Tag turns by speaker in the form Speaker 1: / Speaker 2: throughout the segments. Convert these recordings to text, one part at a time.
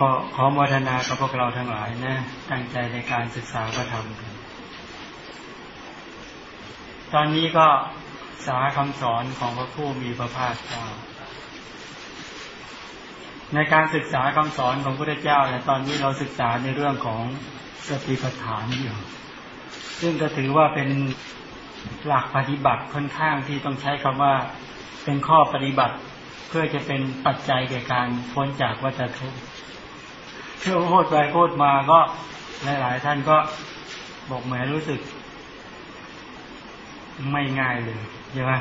Speaker 1: ก็ขอมรนากับพวกเราทั้งหลายนะ ตั้งใจในการศึกษาพระธรรม ตอนนี้ก็สาคำสอนของพระผู้มีพระภาคเจ้า ในการศึกษาคำสอนของพระเจ้าเนี่ยตอนนี้เราศึกษาในเรื่องของสติปัฏฐานอยู่ ซึ่งก็ถือว่าเป็นหลักปฏิบัติค่อนข้างที่ต้องใช้คำว่าเป็นข้อปฏิบัติเพื่อจะเป็นปัจจัยแก่การพ้นจากวัฏทุกข์ เชื่อพูดไปพูดมาก็หลายๆท่านก็บอกเหมือนรู้สึก ไม่ง่ายเลยใช่ไหม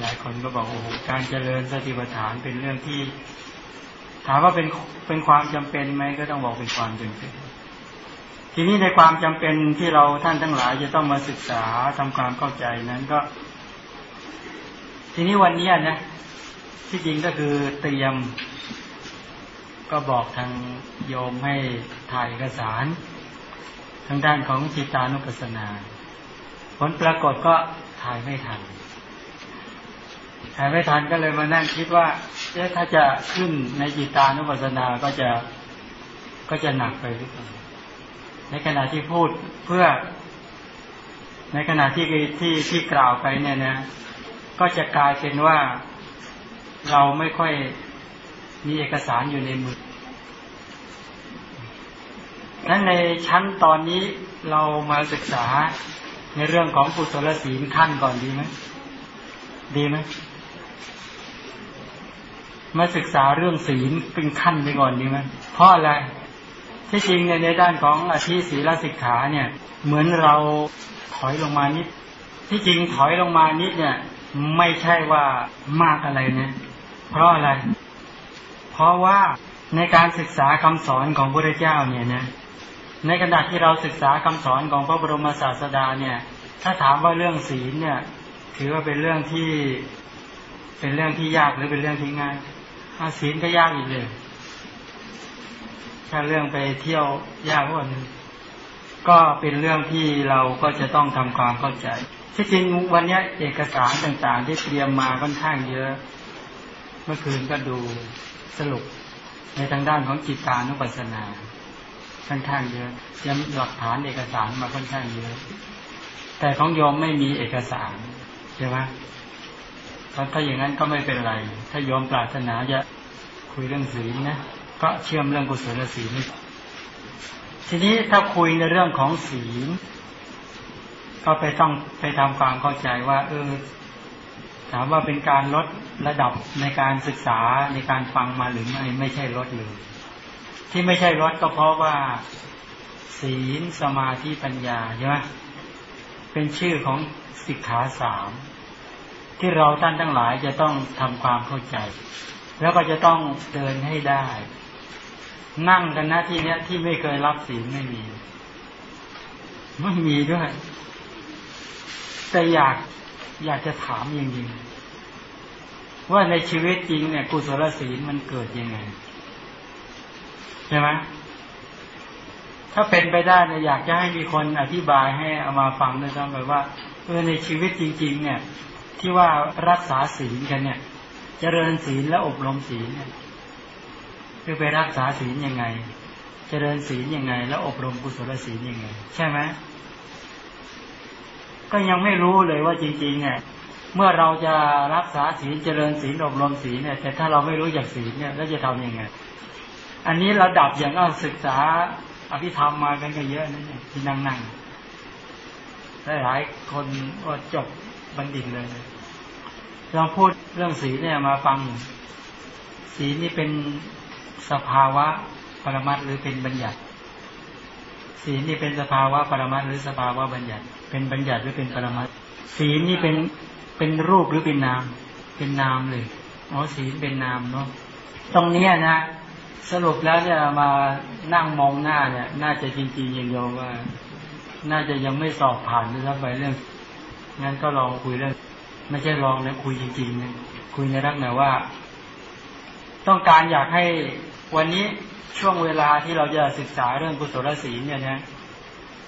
Speaker 1: หลายคนก็บอกโอ้โหการเจริญสติปัฏฐานเป็นเรื่องที่ ถามว่าเป็นเป็นความจำเป็นไหมก็ต้องบอกเป็นความจำเป็น ทีนี้ในความจำเป็นที่เราท่านทั้งหลาย จะต้องมาศึกษาทำความเข้าใจนั้นก็ ทีนี้วันนี้นะที่จริงก็คือเตรียม ก็บอกทางโยมให้ถ่ายเอกสาร ทางด้านของจิตานุปัสสนา ผลปรากฏก็ถ่ายไม่ทันถ่ายไม่ทันก็เลยมานั่งคิดว่าถ้าจะขึ้นในจิตานุปัสสนาก็จะก็จะหนักไปหรือเปล่าในขณะที่พูดเพื่อ ในขณะที่ที่ที่กล่าวไปเนี่ยนะ ก็จะกลายเป็นว่าเราไม่ค่อย มีเอกสารอยู่ในมือนั้นในชั้นตอนนี้เรามาศึกษาในเรื่องของกุศลศีลขั้นก่อนดีไหมดีไหมมาศึกษาเรื่องศีลเป็นขั้นไปก่อนดีไหมเพราะอะไรที่จริงในในด้านของอธิศีลสิกขาเนี่ย เหมือนเราถอยลงมานิด ที่จริงถอยลงมานิดเนี่ย ไม่ใช่ว่ามากอะไรเนี่ยเพราะอะไร เพราะว่าในการศึกษาคำสอนของพระเจ้าเนี่ยนะในขณะที่เราศึกษาคำสอนของพระบรมศาสดาเนี่ย ถ้าถามว่าเรื่องศีลเนี่ย ถือว่าเป็นเรื่องที่เป็นเรื่องที่ยากหรือเป็นเรื่องที่ง่ายอาศีลก็ยากอีกเลย ถ้าเรื่องไปเที่ยวยากกว่านึงก็เป็นเรื่องที่เราก็จะต้องทำความเข้าใจ ที่จริงวันนี้เอกสารต่างๆ ที่เตรียมมาค่อนข้างเยอะ เมื่อคืนก็ดู สรุปในทางด้านของจิตตานุปัสสนาค่อนข้างเยอะยังหลักฐานเอกสารมาค่อนข้างเยอะ แต่ของโยมไม่มีเอกสารใช่ไหมถ้าอย่างนั้นก็ไม่เป็นไร ถ้าโยมปรารถนาจะคุยเรื่องศีลนะก็เชื่อมเรื่องกุศลศีลทีนี้ถ้าคุยในเรื่องของศีล ก็ไปต้องไปทำความเข้าใจว่า เออ ถามว่าเป็นการลดระดับในการศึกษาในการฟังมาหรือไม่ไม่ใช่ลดเลย ที่ไม่ใช่ลดก็เพราะว่าศีลสมาธิปัญญาใช่ไหมเป็นชื่อของสิกขาสามที่เราท่านทั้งหลายจะต้องทำความเข้าใจ แล้วก็จะต้องเดินให้ได้ นั่งกันนะที่เนี้ยที่ไม่เคยรับศีลไม่มี ไม่มีด้วย แต่อยาก อยากจะถามจริงๆว่าในชีวิตจริงเนี่ย กุศลศีลมันเกิดยังไงใช่ไหมถ้าเป็นไปได้เนี่ยอยากจะให้มีคนอธิบายให้เอามาฟังด้วยซ้ำไปว่าเออในชีวิตจริง ๆ เนี่ย ที่ว่ารักษาศีลกันเนี่ยเจริญศีลและอบรมศีลเนี่ยคือไปรักษาศีลยังไงเจริญศีลยังไง แล้วอบรมกุศลศีลยังไง ใช่ไหม ก็ยังไม่รู้เลยว่าจริงๆเนี่ยเมื่อเราจะรักษาศีลเจริญศีลอบรมศีลเนี่ยแต่ถ้าเราไม่รู้จากศีลเนี่ยแล้วจะทํำยังไง อันนี้ระดับอย่างเอาศึกษาอภิธรรมมากันก็เยอะนั่นเองที่นั่งนั่งหลายคนก็จบบัณฑิตเลยเราพูดเรื่องศีลเนี่ยมาฟังศีลนี่เป็นสภาวะปรมัตหรือเป็นบัญญัติ ศีลนี่เป็นสภาวะปรมัตหรือสภาวะบัญญัติ เป็นบัญญัติหรือเป็นปรมัตศีลนี่เป็นเป็นรูปหรือเป็นนาม เป็นนามเลยอ๋อศีลเป็นนามเนาะตรงนี้นะ สรุปแล้วเนี่ยมานั่งมองหน้าเนี่ย น่าจะจริงๆอย่างเดียวว่า น่าจะยังไม่สอบผ่านด้วยซ้ำไปเรื่องงั้นก็ลองคุยเรื่อง ไม่ใช่ลองนะคุยจริงๆนะคุยในรักหน่ว่า ต้องการอยากให้วันนี้ ช่วงเวลาที่เราจะศึกษาเรื่องกุศลศีลเนี่ยนะ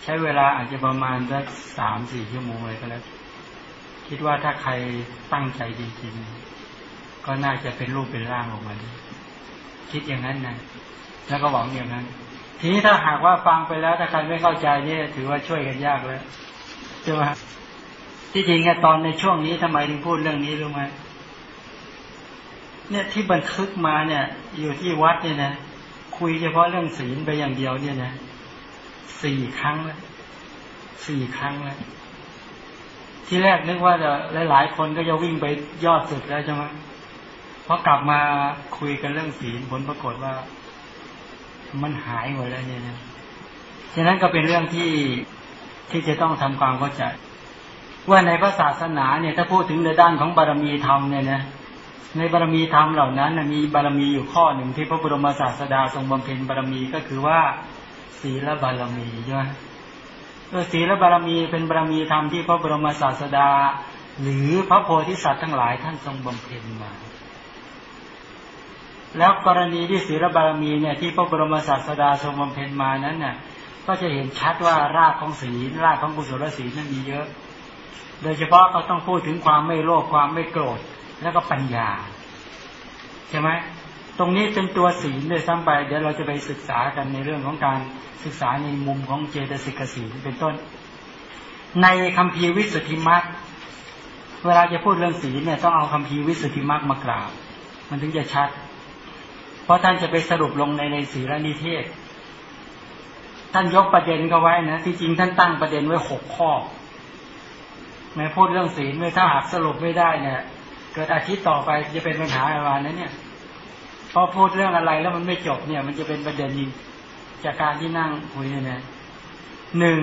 Speaker 1: ใช้เวลาอาจจะประมาณสักสามสี่ชั่วโมงเลยก็แล้ว คิดว่าถ้าใครตั้งใจจริงๆ ก็น่าจะเป็นรูปเป็นร่างออกมาคิดอย่างนั้นนะแล้วก็หวังอย่างนั้น ทีนี้ถ้าหากว่าฟังไปแล้วถ้าใครไม่เข้าใจเนี่ย ถือว่าช่วยกันยากแล้วใช่ไหมที่จริงอะตอนในช่วงนี้ทำไมถึงพูดเรื่องนี้รู้ไหมเนี่ยที่บันทึกมาเนี่ย อยู่ที่วัดเนี่ยนะ คุยเฉพาะเรื่องศีลไปอย่างเดียวเนี่ยนะสี่ครั้งแล้วสี่ครั้งแล้วที่แรกนึกว่าจะหลาย ๆ คนก็จะวิ่งไปยอดสุดแล้วใช่ไหมพอกลับมาคุยกันเรื่องศีลผลปรากฏว่า มันหายหมดแล้วเนี่ยนะฉะนั้นก็เป็นเรื่องที่ที่จะต้องทำความเข้าใจว่าในพระศาสนาเนี่ย ถ้าพูดถึงในด้านของบารมีธรรมเนี่ยนะ ในบารมีธรรมเหล่านั้นมีบารมีอยู่ข้อหนึ่งที่พระบรมศาสดาทรงบำเพ็ญบารมีก็คือว่าศีลบารมีใช่ไหมศีลบารมีเป็นบารมีธรรมที่พระบรมศาสดา หรือพระโพธิสัตว์ทั้งหลายท่านทรงบำเพ็ญมา แล้วกรณีที่ศีลบารมีเนี่ยที่พระบรมศาสดาทรงบำเพ็ญมานั้นเนี่ยก็จะเห็นชัดว่ารากของศีลรากของกุศลศีลนั้นมีเยอะ โดยเฉพาะเขาต้องพูดถึงความไม่โลภความไม่โกรธ แล้วก็ปัญญา ใช่ไหมตรงนี้เป็นตัวศีลเลยซ้ำไป เดี๋ยวเราจะไปศึกษากันในเรื่องของการศึกษาในมุมของเจตสิกศีลเป็นต้น ในคำพีวิสุทธิมรรคเวลาจะพูดเรื่องศีลเนี่ยต้องเอาคำพีวิสุทธิมรรคมากล่าวมันถึงจะชัด เพราะท่านจะไปสรุปลงในในศีลนิเทศ ท่านยกประเด็นก็ไว้นะที่จริงท่านตั้งประเด็นไว้หกข้อแม้พูดเรื่องศีลไม่ถ้าหากสรุปไม่ได้เนี่ย เกิดอาทิตย์ต่อไปจะเป็นปัญหาอะไรนั้นเนี่ยพอพูดเรื่องอะไรแล้วมันไม่จบเนี่ย มันจะเป็นประเด็นยิงจากการที่นั่งคุยเนี่ยหนึ่ง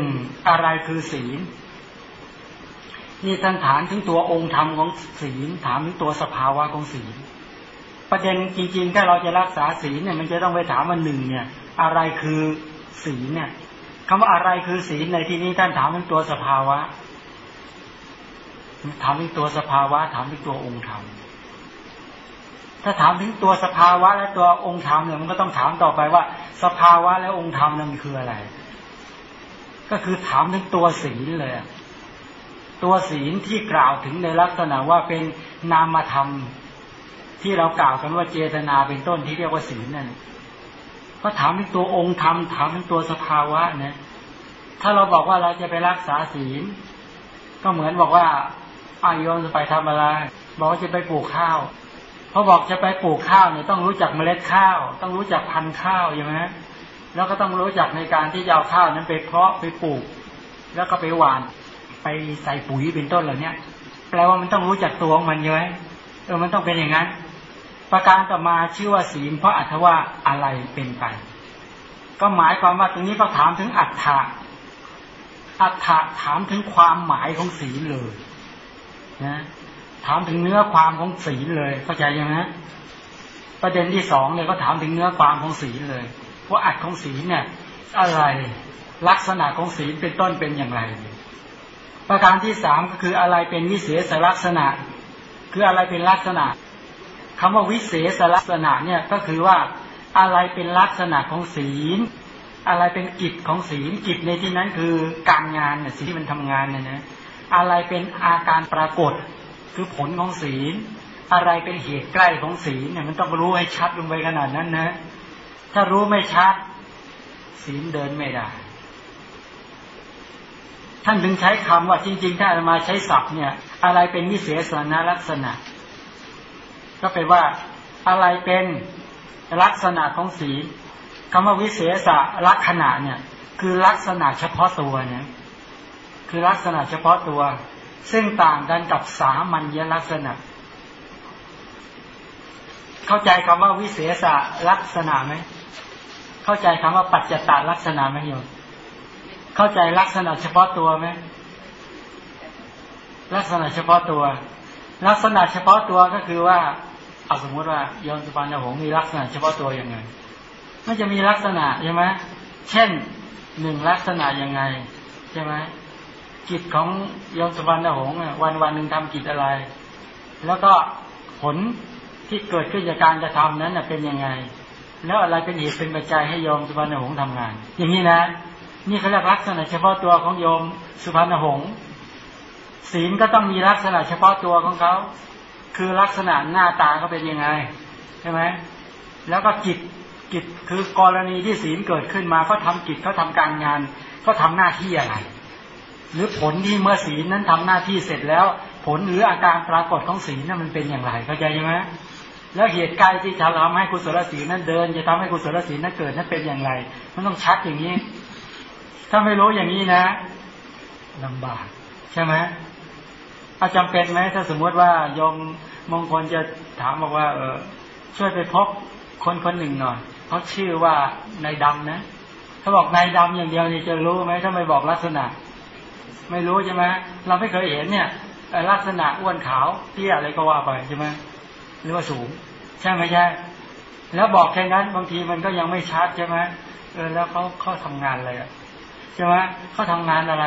Speaker 1: อะไรคือศีลนี่ท่านถามถึงตัวองค์ธรรมของศีลถามถึงตัวสภาวะของศีลประเด็นจริง ๆ ถ้าเราจะรักษาศีลเนี่ย มันจะต้องไปถามว่าหนึ่งเนี่ย อะไรคือศีลเนี่ยคำว่าอะไรคือศีลในที่นี้ท่านถามถึงตัวสภาวะ ถามถึงตัวสภาวะถามถึงตัวองค์ธรรมถ้าถามถึงตัวสภาวะและตัวองค์ธรรมเนี่ยมันก็ต้องถามต่อไปว่า สภาวะและองค์ธรรมนั้นคืออะไร ก็คือถามถึงตัวศีลเลยตัวศีลที่กล่าวถึงในลักษณะว่าเป็นนามธรรม ที่เรากล่าวกันว่าเจตนาเป็นต้นที่เรียกว่าศีลนั่นก็ถามถึงตัวองค์ธรรมถามถึงตัวสภาวะนะถ้าเราบอกว่าเราจะไปรักษาศีล ก็เหมือนบอกว่า อายมจะไปทำอะไร บอกว่าจะไปปลูกข้าวเพอบอกจะไปปลูกข้าวเนี่ยต้องรู้จักเมล็ดข้าว ต้องรู้จักพันธุ์ข้าวใช่ไหมแล้วก็ต้องรู้จักในการที่จะเอาข้าวนั้นไปเพาะไปปลูก แล้วก็ไปหว่านไปใส่ปุ๋ยเป็นต้นเหล่านี้แปลว่ามันต้องรู้จักตัวของมันเยอะเออมันต้องเป็นอย่างนั้น ประการต่อมาชื่อว่าศีลเพราะอัตว่าอะไรเป็นไป ก็หมายความว่าตรงนี้ก็ถามถึงอัตถะอัตถะถามถึงความหมายของศีลเลย นะถามถึงเนื้อความของศีลเลยเข้าใจยังนะประเด็นที่สองเนี่ยก็ถามถึงเนื้อความของศีลเลยว่าอัดของศีลเนี่ย อะไรลักษณะของศีลเป็นต้นเป็นอย่างไร ประการที่สามก็คืออะไรเป็นวิเศษลักษณะ คืออะไรเป็นลักษณะคำว่าวิเศษลักษณะเนี่ยก็คือว่าอะไรเป็นลักษณะของศีล อะไรเป็นกิจของศีลกิจในที่นั้นคือการงานเนี่ยสิ่งที่มันทำงานเนี่ยนะ อะไรเป็นอาการปรากฏ คือผลของศีล อะไรเป็นเหตุใกล้ของศีลเนี่ยมันต้องรู้ให้ชัดลงไปขนาดนั้นนะ ถ้ารู้ไม่ชัด ศีลเดินไม่ได้ ท่านถึงใช้คำว่าจริง ๆ ถ้ามาใช้ศัพท์เนี่ย อะไรเป็นวิเศษณลักษณะ ก็เป็นว่าอะไรเป็นลักษณะของศีลคำว่าวิเศษลักษณะเนี่ย คือลักษณะเฉพาะตัวเนี่ย คือลักษณะเฉพาะตัว ซึ่งต่างกันกับสามัญลักษณะ เข้าใจคำว่าวิเศษลักษณะไหมเข้าใจคำว่าปัจจตาลักษณะไหมโยมเข้าใจลักษณะเฉพาะตัวไหมลักษณะเฉพาะตัว ลักษณะเฉพาะตัวก็คือว่าเอาสมมติว่ายมสุปานหงมีลักษณะเฉพาะตัวยังไงมันจะมีลักษณะใช่ไหมเช่นหนึ่งลักษณะยังไงใช่ไหม กิจของยมสุวรรณหงษ์วันวันหนึ่งทำกิจอะไร แล้วก็ผลที่เกิดขึ้นจากการกระทำนั้นเป็นยังไง แล้วอะไรเป็นเหตุเป็นปัจจัยให้โยมสุวรรณหงษ์ทำงาน อย่างนี้นะ นี่เขาเรียกลักษณะเฉพาะตัวของโยมสุพรรณหงษ์ศีลก็ต้องมีลักษณะเฉพาะตัวของเขา คือลักษณะหน้าตาเขาเป็นยังไงใช่ไหมแล้วก็กิจกิจคือกรณีที่ศีลเกิดขึ้นมาก็ทำกิจเขาทาการงานก็ทำหน้าที่อะไร หรือผลที่เมื่อศีลนั้นทำหน้าที่เสร็จแล้ว ผลหรืออาการปรากฏของศีลนั้นมันเป็นอย่างไรเข้าใจไหมแล้วเหตุการณ์ที่จะทำให้กุศลศีลนั้นเดิน จะทำให้กุศลศีลนั้นเกิดนั้นเป็นอย่างไร มันต้องชัดอย่างนี้ ถ้าไม่รู้อย่างนี้นะลำบาก ใช่ไหมอาจำเป็นไหมถ้าสมมติว่ายมมงคลจะถามบอกว่า เออ ช่วยไปพบคนคนหนึ่งหน่อยเขาชื่อว่านายดำนะ ถ้าบอกนายดำอย่างเดียวนี่จะรู้ไหมถ้าไม่บอกลักษณะ ไม่รู้ใช่ไหมเราไม่เคยเห็นเนี่ยลักษณะอ้วนขาวเตี้ยอะไรก็ว่าไปใช่ไหมหรือว่าสูง ใช่ไหมใช่ แล้วบอกแค่นั้นบางทีมันก็ยังไม่ชัดใช่ไหมเออแล้วเขาเขาทำงานอะไรอะใช่ไหมเขาทางานอะไร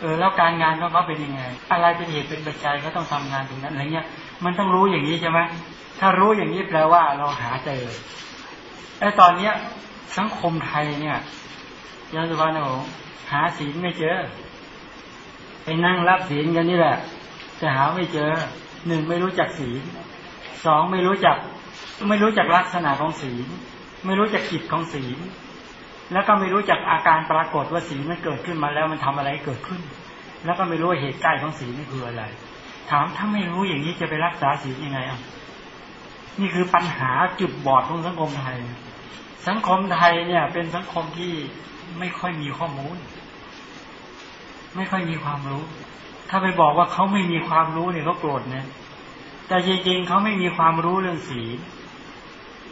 Speaker 1: เออแล้วการงานของเขาเป็นยังไง อะไรเป็นเหตุเป็นปัจจัยเขาต้องทำงานตรงนั้นอะไรเงี้ย มันต้องรู้อย่างนี้ใช่ไหมถ้ารู้อย่างนี้แปลว่าเราหาเจอไอ้ตอนเนี้ยสังคมไทยเนี่ยยาสุวรรณโอ หาศีลไม่เจอ ไปนั่งรับศีลกันนี่แหละจะหาไม่เจอหนึ่งไม่รู้จักศีลสองไม่รู้จัก ไม่รู้จักลักษณะของศีลไม่รู้จักกิจของศีลแล้วก็ไม่รู้จักอาการปรากฏว่าศีลมันเกิดขึ้นมาแล้วมันทำอะไรเกิดขึ้น แล้วก็ไม่รู้เหตุใกล้ของศีลนี่คืออะไร ถามถ้าไม่รู้อย่างนี้จะไปรักษาศีลยังไงอะนี่คือปัญหาจุดบอดของสังคมไทย สังคมไทยเนี่ย เป็นสังคมที่ไม่ค่อยมีข้อมูล ไม่ค่อยมีความรู้ ถ้าไปบอกว่าเขาไม่มีความรู้เนี่ยเขาโกรธนะแต่จริงๆเขาไม่มีความรู้เรื่องศีล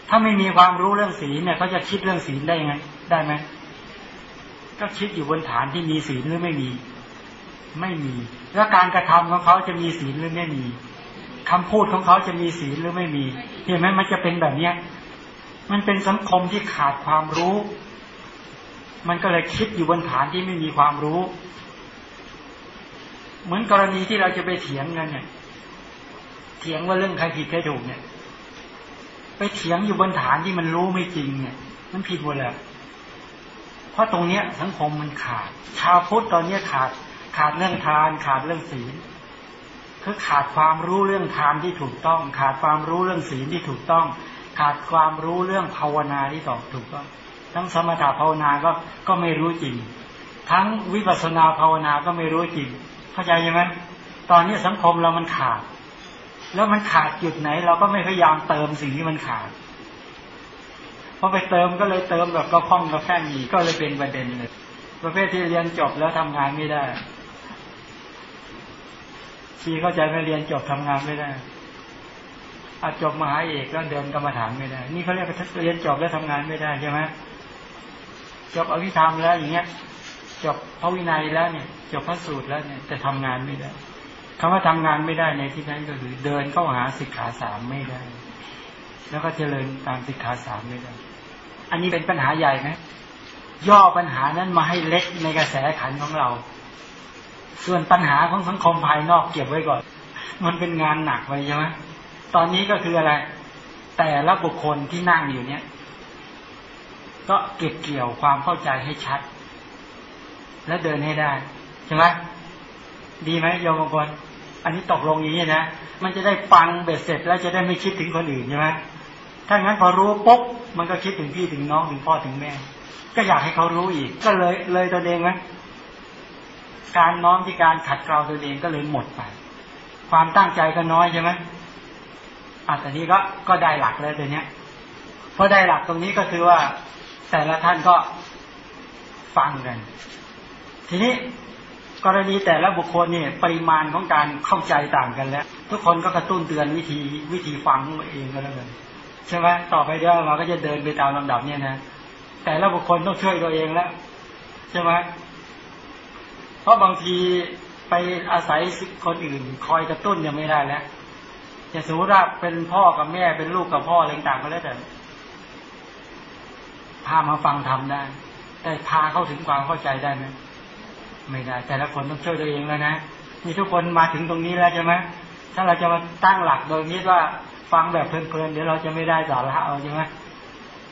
Speaker 1: ถ้าไม่มีความรู้เรื่องศีลเนี่ยเขาจะคิดเรื่องศีลได้ยังไง ได้ไหมก็คิดอยู่บนฐานที่มีศีลหรือไม่มี ไม่มี แล้วการกระทำของเขาจะมีศีลหรือไม่มีคำพูดของเขาจะมีศีลหรือไม่มี เห็นไหมมันจะเป็นแบบเนี้ย มันเป็นสังคมที่ขาดความรู้ มันก็เลยคิดอยู่บนฐานที่ไม่มีความรู้ เหมือนกรณีที่เราจะไปเถียงกันเนี่ย เถียงว่าเรื่องใครผิดใครถูกเนี่ย ไปเถียงอยู่บนฐานที่มันรู้ไม่จริงเนี่ย มันผิดหมดแล้วเพราะตรงเนี้ยสังคมมันขาด ชาวพุทธตอนเนี้ยขาด ขาดเรื่องทาน ขาดเรื่องศีลคือขาดความรู้เรื่องทานที่ถูกต้อง ขาดความรู้เรื่องศีลที่ถูกต้อง ขาดความรู้เรื่องภาวนาที่ตอบถูกต้องทั้งสมถะภาวนาก็ก็ไม่รู้จริง ทั้งวิปัสสนาภาวนาก็ไม่รู้จริง เข้าใจยังไหมตอนนี้สังคมเรามันขาด แล้วมันขาดจุดไหน เราก็ไม่พยายามเติมสิ่งที่มันขาดพอไปเติมก็เลยเติมแบบก็พ้องก็แค่มีก็เลยเป็นประเด็นเลยประเภทที่เรียนจบแล้วทำงานไม่ได้ชีเข้าใจไม่เรียนจบทำงานไม่ได้อาจบมหาเอกแล้วเดินกรรมฐานไม่ได้ นี่เขาเรียกว่าเรียนจบแล้วทำงานไม่ได้ใช่ไหมจบอภิธรรมแล้วอย่างเงี้ย จบพระวินัยแล้วเนี่ย จบพระสูตรแล้วเนี่ยแต่ทำงานไม่ได้คำว่าทำงานไม่ได้ในที่นั้นก็คือเดินเข้าหาสิกขาสามไม่ได้ แล้วก็เจริญตามสิกขาสามไม่ได้ อันนี้เป็นปัญหาใหญ่ไหมย่อปัญหานั้นมาให้เล็กในกระแสขันของเรา ส่วนปัญหาของสังคมภายนอกเก็บไว้ก่อน มันเป็นงานหนักไปใช่ไหมตอนนี้ก็คืออะไร แต่ละบุคคลที่นั่งอยู่เนี้ยก็เก็บเกี่ยวความเข้าใจให้ชัด และเดินให้ได้ใช่ไหมดีไหมโยมบางคนอันนี้ตกลงอย่างนี้นะมันจะได้ฟังเบ็ดเสร็จ แล้วจะได้ไม่คิดถึงคนอื่นใช่ไหมถ้างั้นพอรู้ปุ๊บมันก็คิดถึงพี่ถึงน้องถึงพ่อถึงแม่ ก็อยากให้เขารู้อีก ก็เลยเลยตัวเองไหมการน้อมที่การขัดเกลาตัวเองก็เลยหมดไป ความตั้งใจก็น้อยใช่ไหมอะแต่นี้ก็ก็ได้หลักเลยตัวเนี้ยพอได้หลักตรงนี้ก็คือว่าแต่ละท่านก็ฟังกัน ทีนี้กรณีแต่ละบุคคลเนี่ยปริมาณของการเข้าใจต่างกันแล้ว ทุกคนก็กระตุ้นเตือนวิธีวิธีฟังเองก็แล้วกันใช่ไหมต่อไปเดี๋ยวเราก็จะเดินไปตามลำดับเนี่ยนะแต่ละบุคคลต้องช่วยตัวเองแล้วใช่ไหมเพราะบางทีไปอาศัยคนอื่น คอยกระตุ้นยังไม่ได้แล้วจะสมมติว่าเป็นพ่อกับแม่เป็นลูกกับพ่ออะไรต่างก็แล้วแต่พามาฟังทำได้ แต่พาเข้าถึงความเข้าใจได้ไหม ไม่ได้แต่ละคนต้องช่วยตัวเองแล้วนะมีทุกคนมาถึงตรงนี้แล้วใช่ไหมถ้าเราจะมาตั้งหลักโดยนี้ว่าฟังแบบเพลินๆเดี๋ยวเราจะไม่ได้สาระเอาใช่ไหม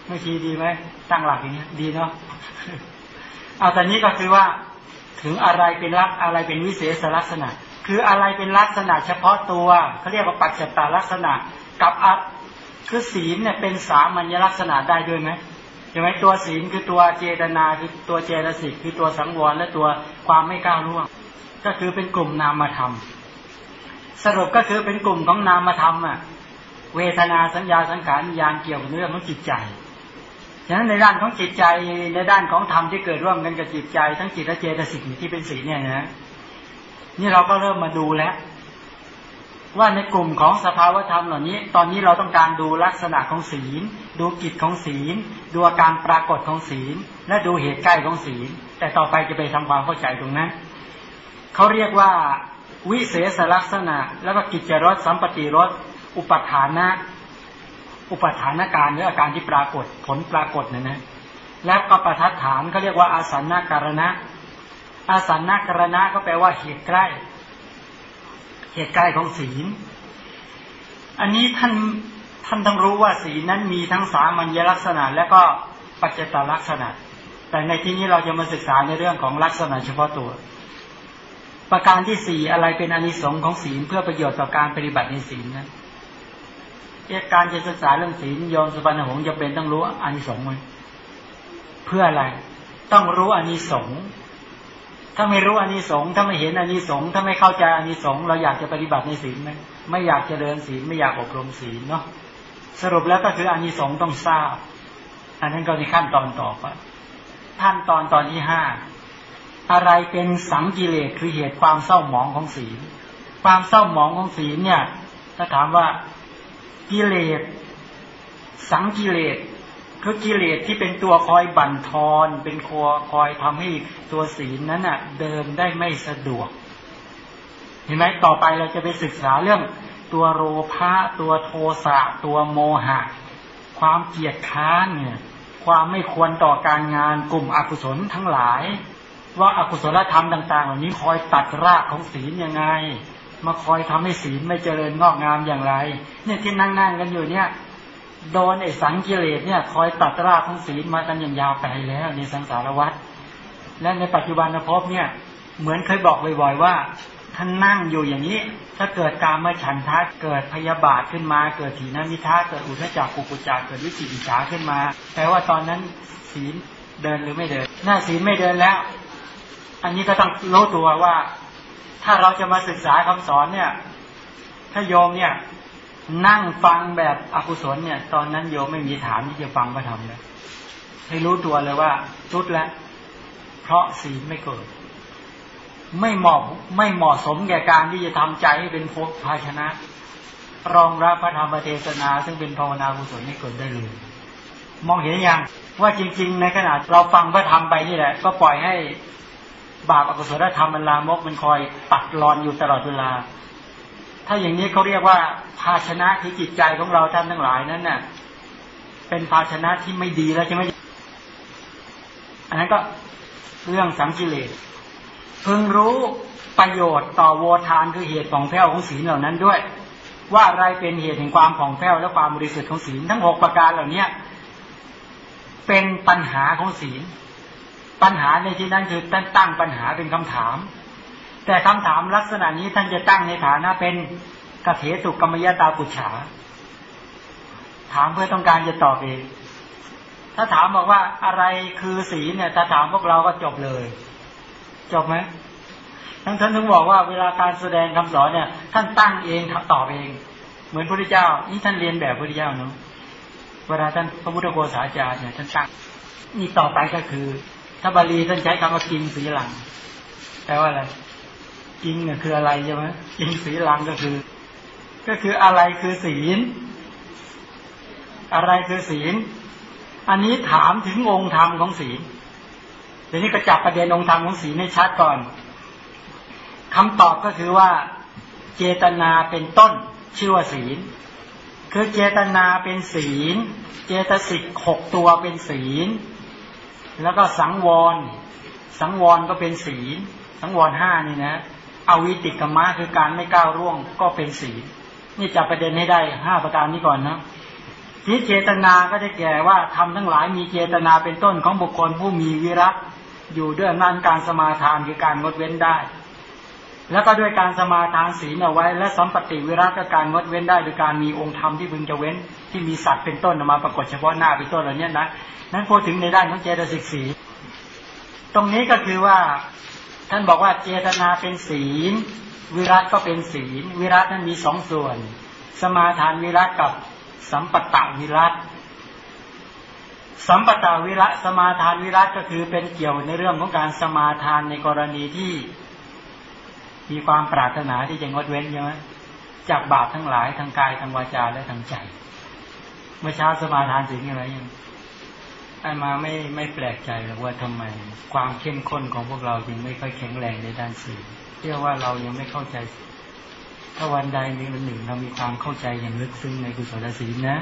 Speaker 1: ไม่ชีดีไหมตั้งหลักอย่างนี้ดีเนาะเอาแต่นี้ก็คือว่า ถึงอะไรเป็นรักอะไรเป็นวิเศษลักษณะ คืออะไรเป็นลักษณะ เฉพาะตัวเขาเรียกว่าปัจจตาลักษณะ กับอัคือศีลเนี่ยเป็นสามัญลักษณะได้ด้วยไหม ช่ไหมตัวศีลคือตัวเจตนาคือตัวเจตสิกคือตัวสังวรและตัวความไม่ก้าวล่วง ก็คือเป็นกลุ่มนามธรรม สรุปก็คือเป็นกลุ่มของนามธรรมอะเวทนาสัญญาสังขารญาณเกี่ยวกับเรื่องของจิตใจฉะนั้นในด้านของจิตใจในด้านของธรรมที่เกิดร่วมกันกับจิตใจ ทั้งจิตและเจตสิกที่เป็นศีลเนี่ยนะนี่เราก็เริ่มมาดูแล้ว ว่าในกลุ่มของสภาวธรรมเหล่านี้ ตอนนี้เราต้องการดูลักษณะของศีล ดูกิจของศีล ดูอาการปรากฏของศีล และดูเหตุใกล้ของศีล แต่ต่อไปจะไปทำความเข้าใจตรงนั้นเขาเรียกว่าวิเศษลักษณะ แล้วก็กิจรสสัมปติรสอุปทานะ อุปทานการหรืออาการที่ปรากฏผลปรากฏนะนะแล้วก็ประทัดฐานเขาเรียกว่าอาสันนาการณะอาสันนาการณะก็แปลว่าเหตุใกล้ เหตุใกล้ของศีล อันนี้ท่านท่านต้องรู้ว่าศีลนั้นมีทั้งสามัญลักษณะ และก็ปัจจตลักษณะ แต่ในที่นี้เราจะมาศึกษาในเรื่องของลักษณะเฉพาะตัว ประการที่สี่อะไรเป็นอนิสงค์ของศีลเพื่อประโยชน์ต่อการปฏิบัติในศีลนั้นการจะศึกษาเรื่องศีลยอมสุพรรณหงษ์จะเป็นต้องรู้อานิสงส์เพื่ออะไร ต้องรู้อานิสงส์ ถ้าไม่รู้อานิสงส์ถ้าไม่เห็นอานิสงส์ถ้าไม่เข้าใจอานิสงส์เราอยากจะปฏิบัติในศีลไหมไม่อยากจะเดินศีลไม่อยากอบรมศีลเนาะสรุปแล้วก็คืออานิสงส์ต้องทราบ อันนั้นก็ในขั้นตอนต่อไปขั้นตอนตอนที่ห้าอะไรเป็นสังกิเลสคือเหตุความเศร้าหมองของศีล ความเศร้าหมองของศีลเนี่ย ถ้าถามว่ากิเลสสังกิเลส คือกิเลสที่เป็นตัวคอยบั่นทอน เป็นคอคอยทำให้ตัวศีลนั้นอะ เดินได้ไม่สะดวก เห็นไหมต่อไปเราจะไปศึกษาเรื่อง ตัวโลภะตัวโทสะตัวโมหะ ความเกียดค้านเนี่ยความไม่ควรต่อการงานกลุ่มอกุศลทั้งหลาย ว่าอากุศลธรรมต่าง ๆ เหล่านี้คอยตัดรากของศีลยังไง มาคอยทำให้ศีลไม่เจริญงอกงามอย่างไร เนี่ยที่นั่งๆกันอยู่เนี่ย โดนไอ้สังกิเลสเนี่ย คอยตัดรากของศีลมากันอย่างยาวไกลแล้วในสังสารวัฏและในปัจจุบันภพเนี่ย เหมือนเคยบอกบ่อยๆว่าท่านนั่งอยู่อย่างนี้ ถ้าเกิดการมาฉันทะเกิดพยาบาทขึ้นมา เกิดถีนมิทาเกิดอุทจักกุกุจักเกิดวิจิกิจฉาขึ้นมาแปลว่าตอนนั้นศีลเดินหรือไม่เดิน หน้าศีลไม่เดินแล้ว อันนี้ก็ต้องรู้ตัวว่า ถ้าเราจะมาศึกษาคำสอนเนี่ย ถ้าโยมเนี่ย นั่งฟังแบบอกุศลเนี่ย ตอนนั้นโยมไม่มีฐานที่จะฟังพระธรรมเลยให้รู้ตัวเลยว่าทุดแล้วเพราะศีลไม่เกิด ไม่เหมาะไม่เหมาะสมแก่การที่จะทำใจให้เป็นภาชนะ รองรับพระธรรมเทศนา ซึ่งเป็นภาวนากุศลให้เกิดได้เลยมองเห็นยังว่าจริง ๆ ในขณะเราฟังพระธรรมไปนี่แหละ ก็ปล่อยให้บาปอกุศลธรรมมันลามกมันคอยตัดรอนอยู่ตลอดเวลา ถ้าอย่างนี้เขาเรียกว่า ภาชนะที่จิตใจของเราท่านทั้งหลายนั้นน่ะ เป็นภาชนะที่ไม่ดีแล้วใช่ไหมอันนั้นก็เรื่องสังกิเลสเพิ่งรู้ประโยชน์ต่อโวทานคือเหตุของแผ้วของศีลเหล่านั้นด้วย ว่าอะไรเป็นเหตุแห่งความผ่องแผ้วและความบริสุทธิ์ของศีลทั้งหกประการเหล่านี้เป็นปัญหาของศีล ปัญหาในที่นั้นคือท่านตั้งปัญหาเป็นคำถาม แต่คำถามลักษณะนี้ท่านจะตั้งในฐานะเป็น กเถตุกรรมยตาปุจฉา ถามเพื่อต้องการจะตอบเอง ถ้าถามบอกว่าอะไรคือศีลเนี่ย ถ้าถามพวกเราก็จบเลย จบไหมทั้งท่านถึงบอกว่าเวลาการแสดงคำสอนเนี่ย ท่านตั้งเองตอบเอง เหมือนพระพุทธเจ้า นี่ท่านเรียนแบบพระพุทธเจ้าเนาะเวลาท่านพระพุทธโฆษาจารย์เนี่ยท่านตั้งนี่ต่อไปก็คือ ถ้าบาลีท่านใช้คำว่ากินสีหลังแปลว่าอะไรกินเนี่ยคืออะไรใช่ไหมกินสีหลังก็คือ ก็คืออะไรคือศีล อะไรคือศีล อันนี้ถามถึงองค์ธรรมของศีลเดี๋ยวนี้ก็จับประเด็นองค์ธรรมของศีลให้ชัดก่อนคำตอบก็คือว่า เจตนาเป็นต้นชื่อว่าศีล คือเจตนาเป็นศีล เจตสิกหกตัวเป็นศีล แล้วก็สังวร สังวรก็เป็นศีล สังวรห้านี่นะอวิติกรรมะคือการไม่ก้าวร่วงก็เป็นศีล นี่จะประเด็นให้ได้ห้าประการนี้ก่อนนะที่เจตนาก็จะแก่ว่าทำทั้งหลายมีเจตนาเป็นต้นของบุคคลผู้มีวิรัตอยู่ด้วยอำนการสมาทานคือการงดเว้นได้ แล้วก็ด้วยการสมาทานศีลเอาไว้ และสัมปติวิรัตก็การงดเว้นได้โดยการมีองค์ธรรมที่พึงจะเว้นที่มีสัตว์เป็นต้นมาปรากฏเฉพาะหน้าเป็นต้นเหล่านี้นะนั้นพูดถึงในด้านของเจตสิกสีตรงนี้ก็คือว่าท่านบอกว่าเจตนาเป็นศีล วิรัตก็เป็นศีล วิรัตนั้นมีสองส่วน สมาทานวิรัตกับสัมปตะวิรัตสัมปตาวิรัตสมาทานวิรัตก็คือเป็นเกี่ยวในเรื่องของการสมาทานในกรณีที่ มีความปรารถนาที่จะงดเว้นใช่ไหมจากบาปทั้งหลายทางกายทางวาจาและทางใจ เมื่อเช้าสมาทานถึงอะไรยังไอ้มาไม่ไม่แปลกใจหรอกว่าทำไม ความเข้มข้นของพวกเราจึงไม่ค่อยแข็งแรงในด้านสื่ เรียกว่าเรายังไม่เข้าใจ ถ้าวันใดมีวันหนึ่งเรามีความเข้าใจอย่างลึกซึ้งในกุศลศีลนะ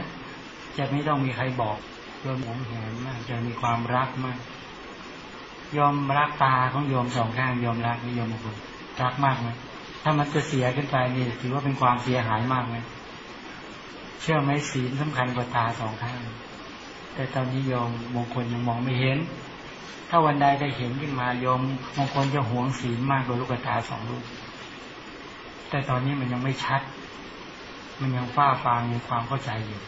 Speaker 1: จะไม่ต้องมีใครบอกโยมหงแหนมากจะมีความรักมากยอมรักตาของโยมสองข้างยอมรักนิยมบุญรักมากไหมถ้ามันจะเสียขึ้นไปนี่ถือว่าเป็นความเสียหายมากไหมเชื่อไหมศีลสำคัญกว่าตาสองข้าง แต่ตอนนี้โยมมงคลยังมองไม่เห็น ถ้าวันใดได้เห็นขึ้นมายมมงคลจะหวงศีลมากกว่าลูกตาสองลูก แต่ตอนนี้มันยังไม่ชัด มันยังฟ้าฟางมีความเข้าใจอยู่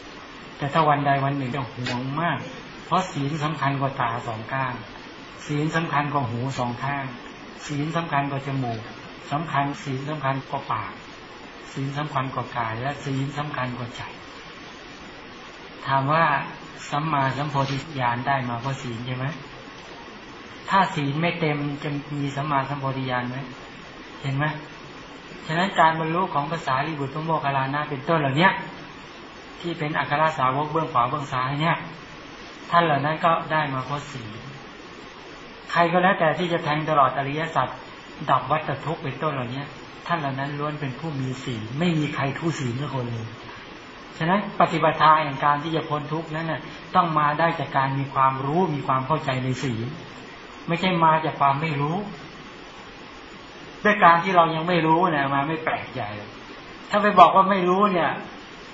Speaker 1: แต่ถ้าวันใดวันหนึ่งจะหวงมาก เพราะศีลสำคัญกว่าตาสองข้าง ศีลสำคัญกว่าหูสองข้าง ศีลสำคัญกว่าจมูกสำคัญศีลสำคัญกว่าปาก ศีลสำคัญกว่ากาย และศีลสำคัญกว่าใจ ถามว่าสัมมาสัมโพธิญาณได้มาเพราะศีลใช่ไหม ถ้าศีลไม่เต็มจะมีสัมมาสัมโพธิญาณไหมเห็นไหมฉะนั้นการบรรลุของภาษาลิบุตรพระโมคคัลลานะเป็นต้นเหล่านี้ที่เป็นอัครสาวกเบื้องขวาเบื้องซ้ายเนี่ยท่านเหล่านั้นก็ได้มาเพราะศีลใครก็แล้วแต่ที่จะแทงตลอดอริยสัจดับวัฏทุกข์เป็นต้นเหล่านี้ท่านเหล่านั้นล้วนเป็นผู้มีศีลไม่มีใครทุศีลทุกคนเลยฉะนั้นปฏิบัติทาแห่งการที่จะพ้นทุกข์นั้นน่ะต้องมาได้จากการมีความรู้มีความเข้าใจในศีล ไม่ใช่มาจากความไม่รู้ ด้วยการที่เรายังไม่รู้เนี่ยมาไม่แปลกใจ ถ้าไปบอกว่าไม่รู้เนี่ย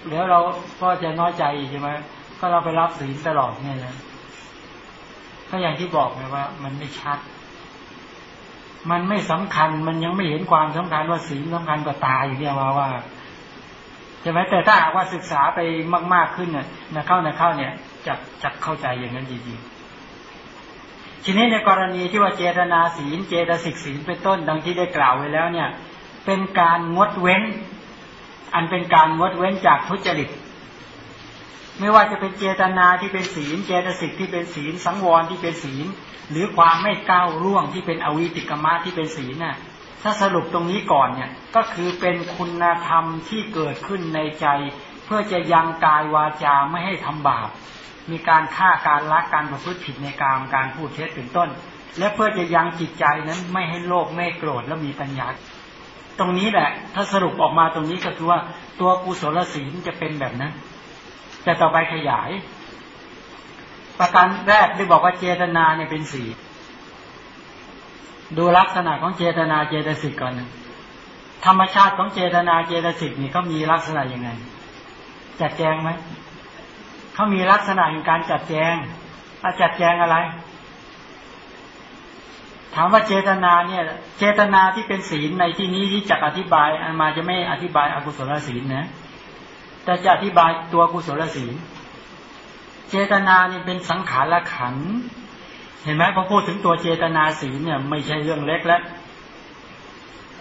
Speaker 1: เดี๋ยวเราก็จะน้อยใจใช่ไหมก็เราไปรับศีลตลอดเนี่ยนะก็อย่างที่บอกไงว่า มันไม่ชัด มันไม่สำคัญ มันยังไม่เห็นความสำคัญว่าสีลสำคัญกว่าตาอย่างเดียว่าว่าใช่ไหมแต่ถ้าหากว่าศึกษาไปมาก ๆขึ้นเนี่ยนะเข้านะเข้าเนี่ยจะจะเข้าใจอย่างนั้นจริงๆ ทีนี้ในกรณีที่ว่าเจตนาศีลเจตสิกศีลเป็นต้นดังที่ได้กล่าวไว้แล้วเนี่ย เป็นการงดเว้น อันเป็นการงดเว้นจากทุจริต ไม่ว่าจะเป็นเจตนาที่เป็นศีล เจตสิกที่เป็นศีล สังวรที่เป็นศีล หรือความไม่ก้าวล่วงที่เป็นอวิติกมะที่เป็นศีลน่ะถ้าสรุปตรงนี้ก่อนเนี่ยก็คือเป็นคุณธรรมที่เกิดขึ้นในใจ เพื่อจะยังกายวาจาไม่ให้ทำบาป มีการฆ่าการลักการประพฤติผิดในกามการพูดเท็จเป็นต้น และเพื่อจะยังจิตใจนั้นไม่ให้โลภไม่โกรธและมีปัญญา ตรงนี้แหละ ถ้าสรุปออกมาตรงนี้ก็คือว่าตัวกุศลศีลจะเป็นแบบนั้น แต่ต่อไปขยาย ประการแรกได้บอกว่าเจตนาเนี่ยเป็นสีดูลักษณะของเจตนาเจตสิกก่อนนะธรรมชาติของเจตนาเจตสิกนี่เขามีลักษณะยังไงจัดแจงไหม เขามีลักษณะในการจัดแจงอาจัดแจงอะไร ถามว่าเจตนาเนี่ย เจตนาที่เป็นศีลในที่นี้ที่จะอธิบายอันมาจะไม่อธิบายอกุศลศีลนะแต่จะอธิบายตัวกุศลศีล เจตนานี่เป็นสังขารละขัน เห็นไหมพอพูดถึงตัวเจตนาศีลเนี่ย ไม่ใช่เรื่องเล็กแล้ว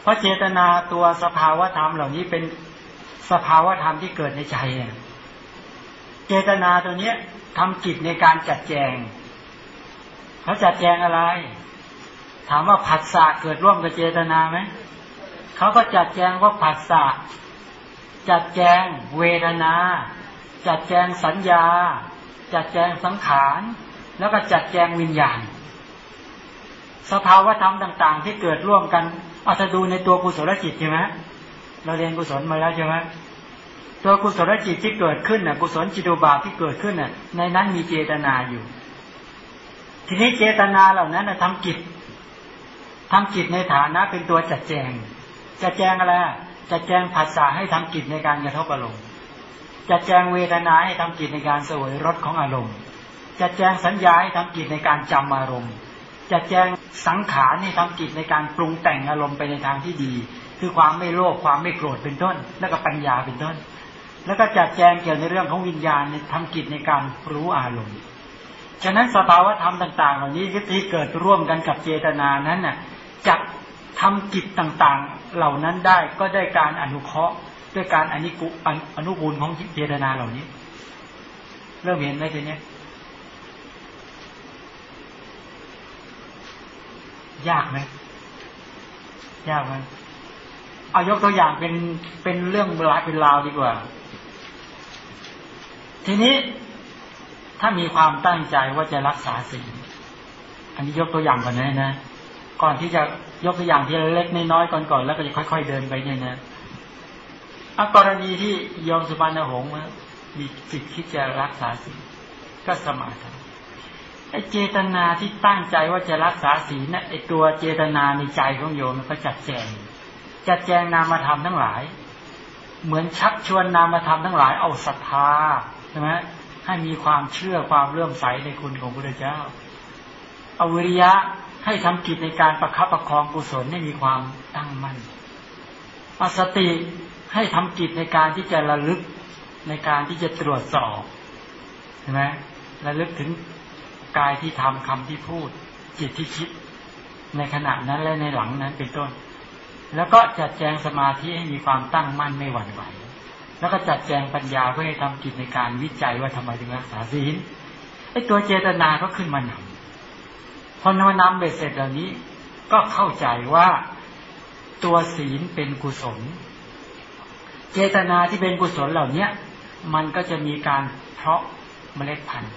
Speaker 1: เพราะเจตนาตัวสภาวธรรมเหล่านี้เป็นสภาวธรรมที่เกิดในใจเจตนาตัวเนี้ยทำกิจในการจัดแจงเขาจัดแจงอะไร ถามว่าผัสสะเกิดร่วมกับเจตนาไหมเขาก็จัดแจงว่าผัสสะจัดแจงเวทนา จัดแจงสัญญา จัดแจงสังขาร แล้วก็จัดแจงวิญญาณ สภาวะธรรมต่าง ๆ ที่เกิดร่วมกันเอาจะดูในตัวกุศลจิตใช่ไหมเราเรียนกุศลมาแล้วใช่ไหม ตัวกุศลจิตที่เกิดขึ้นน่ะกุศลจิตุบาที่เกิดขึ้นน่ะ ในนั้นมีเจตนาอยู่ ทีนี้เจตนาเหล่านั้นน่ะทำกิจทำกิจในฐานะเป็นตัวจัดแจง จัดแจงอะไรจะแจงผัสสะให้ทำกิจในการกระทบอารมณ์จะแจงเวทนาให้ทำกิจในการสวยรสของอารมณ์จะแจงสัญญาให้ทำกิจในการจำอารมณ์จัดแจงสังขารให้ทำกิจในการปรุงแต่งอารมณ์ไปในทางที่ดี คือความไม่โลภความไม่โกรธเป็นต้น แล้วก็ปัญญาเป็นต้น แล้วก็จัดแจงเกี่ยวในเรื่องของวิญญาณทำกิจในการรู้อารมณ์ ฉะนั้นสภาวะธรรมต่าง ๆ เหล่านี้ที่เกิดร่วมกันกับเจตนานั้นน่ะจะทำกิจต่างๆเหล่านั้นได้ก็ได้การอนุเคราะห์ด้วยการอนุกุอนุกูลของเจตนาเหล่านี้ เริ่มเห็นไหมทีนี้ยากไหมยากไหมเอายกตัวอย่างเป็นเป็นเรื่องราเป็นราวดีกว่า ทีนี้ถ้ามีความตั้งใจว่าจะรักษาศีลอันนี้ยกตัวอย่างก่อนนะนะ ก่อนที่จะยกตัวอย่างที่เล็กน้อยก่อนก่อนแล้วก็จะค่อย ๆ เดินไปเนี่ยนะกรณีที่ยอมสุบรรณหงษ์มีจิตคิดจะรักษาศีลก็สมาธิไอเจตนาที่ตั้งใจว่าจะรักษาศีลนะ่ะไอตัวเจตนาในใจของโยมมันก็จัดแจง จัดแจงนามธรรมทั้งหลาย เหมือนชักชวนนามธรรมทั้งหลายเอาศรัทธา ใช่ไหมให้มีความเชื่อความเลื่อมใสในคุณของพระเจ้าเอาวิริยะให้ทำกิจในการประคับประคองกุศลให้มีความตั้งมั่นอสติให้ทำกิจในการที่จะระลึกในการที่จะตรวจสอบใช่ไหมระลึกถึงกายที่ทำคำที่พูด จิตที่คิดในขณะนั้นและในหลังนั้นเป็นต้น แล้วก็จัดแจงสมาธิให้มีความตั้งมั่นไม่หวั่นไหว แล้วก็จัดแจงปัญญาเพื่อให้ทำกิจในการวิจัยว่าทำไมถึงรักษาศีลไอ้ตัวเจตนาก็ขึ้นมานำพอนำนำเบ็ดเสร็จเหล่านี้ ก็เข้าใจว่าตัวศีลเป็นกุศล เจตนาที่เป็นกุศลเหล่าเนี้ยมันก็จะมีการเพาะเมล็ดพันธุ์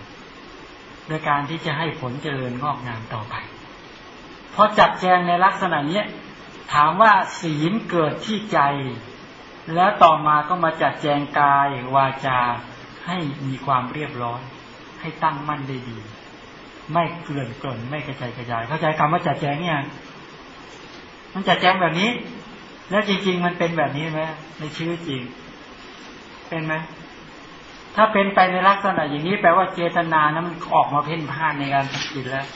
Speaker 1: โดยการที่จะให้ผลเจริญงอกงามต่อไปพอจัดแจงในลักษณะนี้ถามว่าศีลเกิดที่ใจ แล้วต่อมาก็มาจัดแจงกายวาจาให้มีความเรียบร้อย ให้ตั้งมั่นได้ดี ไม่เกลื่อนกล่นไม่กระจายกระจาย เข้าใจคำว่าจัดแจงเนี่ยมันจัดแจงแบบนี้ แล้วจริง ๆ มันเป็นแบบนี้ไหมในชีวิตจริง เป็นไหมถ้าเป็นไปในลักษณะอย่างนี้แปลว่าเจตนานะมันออกมาเพ่นพ่านในการทำกิจแล้ว